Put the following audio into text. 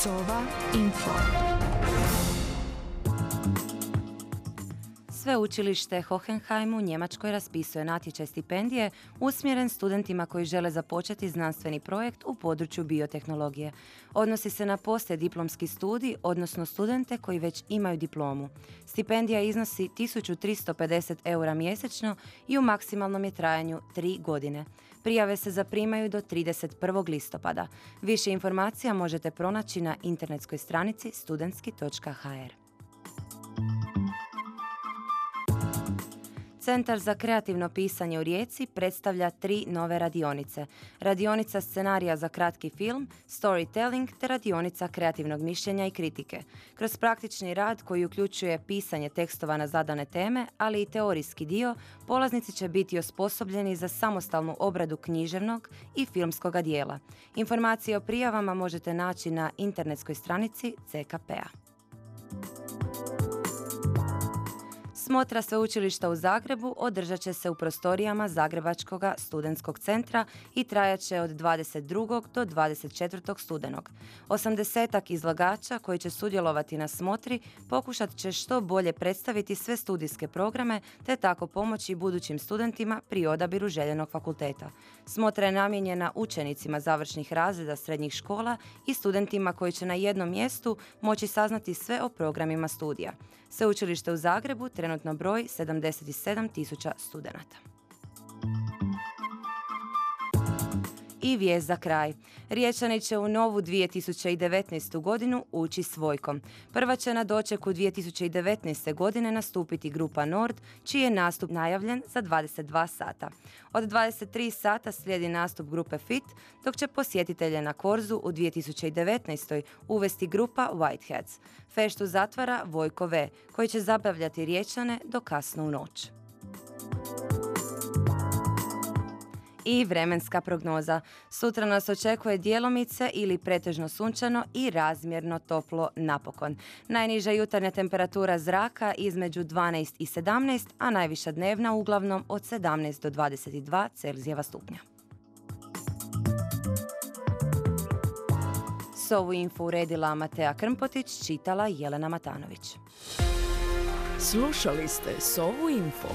Sova Info. Sveučilište Hohenheim u Njemačkoj raspisuje natječaj stipendije usmjeren studentima koji žele započeti znanstveni projekt u području biotehnologije. Odnosi se na poslije diplomski studij, odnosno studente koji već imaju diplomu. Stipendija iznosi 1350 eura mjesečno i u maksimalnom je trajanju 3 godine. Prijave se zaprimaju do 31. listopada. Više informacija možete pronaći na internetskoj stranici studentski.hr. Centar za kreativno pisanje u Rijeci predstavlja tri nove radionice. Radionica scenarija za kratki film, storytelling te radionica kreativnog mišljenja i kritike. Kroz praktični rad koji uključuje pisanje tekstova na zadane teme, ali i teorijski dio, polaznici će biti osposobljeni za samostalnu obradu književnog i filmskog dijela. Informacije o prijavama možete naći na internetskoj stranici CKP-a. Smotra sveučilišta u Zagrebu održat će se u prostorijama Zagrebačkog studentskog centra i trajaće od 22. do 24. studenog. 80 izlagača koji će sudjelovati na smotri pokušat će što bolje predstaviti sve studijske programe te tako pomoći budućim studentima pri odabiru željenog fakulteta. Smotra je namijenjena učenicima završnih razreda srednjih škola i studentima koji će na jednom mjestu moći saznati sve o programima studija. Sveučilište u Zagrebu trenutno trenutno broj 77 tisuća studenata. I vijest za kraj. Riječani će u novu 2019. godinu ući svojkom. Prva će na dočeku 2019. godine nastupiti grupa Nord, čiji je nastup najavljen za 22 sata. Od 23 sata slijedi nastup grupe Fit, dok će posjetitelje na Korzu u 2019. uvesti grupa Whiteheads. Feštu zatvara Vojko V, koji će zabavljati Riječane do kasno u noć. I vremenska prognoza. Sutra nas očekuje dijelomice ili pretežno sunčano i razmjerno toplo napokon. Najniža jutarnja temperatura zraka između 12 i 17, a najviša dnevna uglavnom od 17 do 22 Celzijeva stupnja. S ovu info uredila Matea Krmpotić, čitala Jelena Matanović. Slušali ste Sovu info.